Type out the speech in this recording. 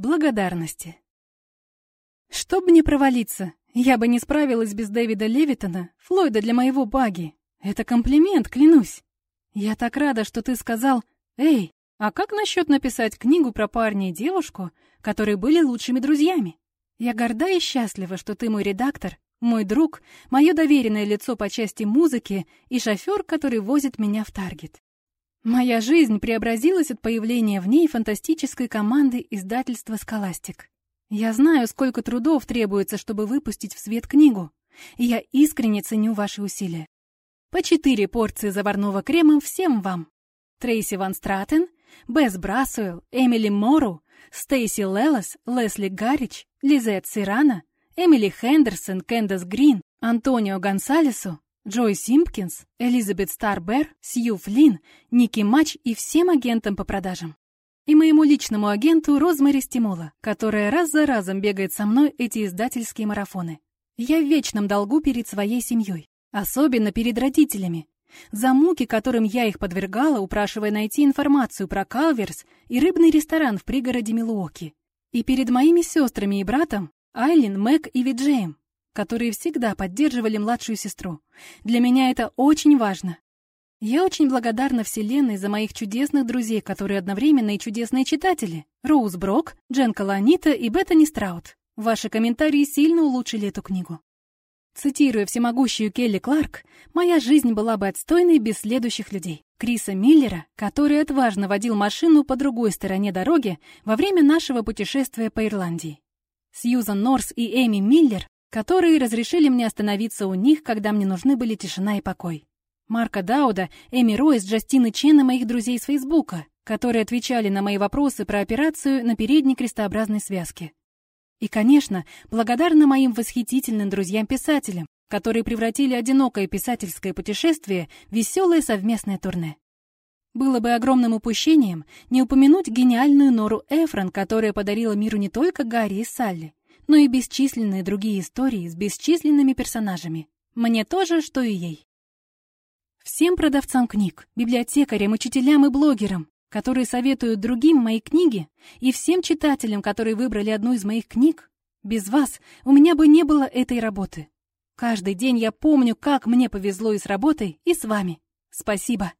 Благодарности. Чтоб не провалиться, я бы не справилась без Дэвида Левитона, Флойда для моего баги. Это комплимент, клянусь. Я так рада, что ты сказал, «Эй, а как насчет написать книгу про парня и девушку, которые были лучшими друзьями?» Я горда и счастлива, что ты мой редактор, мой друг, мое доверенное лицо по части музыки и шофер, который возит меня в Таргет. Моя жизнь преобразилась от появления в ней фантастической команды издательства «Скаластик». Я знаю, сколько трудов требуется, чтобы выпустить в свет книгу, и я искренне ценю ваши усилия. По четыре порции заварного крема всем вам. Трейси Ван Стратен, Бесс Брасуэлл, Эмили Мору, Стейси Лелос, Лесли Гаррич, Лизет Сирана, Эмили Хендерсон, Кэндас Грин, Антонио Гонсалесу, Джой Симпкинс, Элизабет Старбер, Сью Флинн, Ники Матч и всем агентам по продажам. И моему личному агенту Розмари Стимула, которая раз за разом бегает со мной эти издательские марафоны. Я в вечном долгу перед своей семьей, особенно перед родителями, за муки, которым я их подвергала, упрашивая найти информацию про Калверс и рыбный ресторан в пригороде Милуоки. И перед моими сестрами и братом, Айлин, Мэг и Виджеем, которые всегда поддерживали младшую сестру. Для меня это очень важно. Я очень благодарна Вселенной за моих чудесных друзей, которые одновременно и чудесные читатели. Роуз Брок, Джен Каланита и Беттани Страут. Ваши комментарии сильно улучшили эту книгу. Цитируя всемогущую Келли Кларк, «Моя жизнь была бы отстойной без следующих людей». Криса Миллера, который отважно водил машину по другой стороне дороги во время нашего путешествия по Ирландии. Сьюзан Норс и Эми Миллер, которые разрешили мне остановиться у них, когда мне нужны были тишина и покой. Марка Дауда, Эми Ройс, Джастины Чен и моих друзей с Фейсбука, которые отвечали на мои вопросы про операцию на передней крестообразной связке. И, конечно, благодарна моим восхитительным друзьям-писателям, которые превратили одинокое писательское путешествие в веселое совместное турне. Было бы огромным упущением не упомянуть гениальную Нору Эфрон, которая подарила миру не только Гарри и Салли, но и бесчисленные другие истории с бесчисленными персонажами. Мне тоже, что и ей. Всем продавцам книг, библиотекарям, учителям и блогерам, которые советуют другим мои книги, и всем читателям, которые выбрали одну из моих книг, без вас у меня бы не было этой работы. Каждый день я помню, как мне повезло и с работой, и с вами. Спасибо.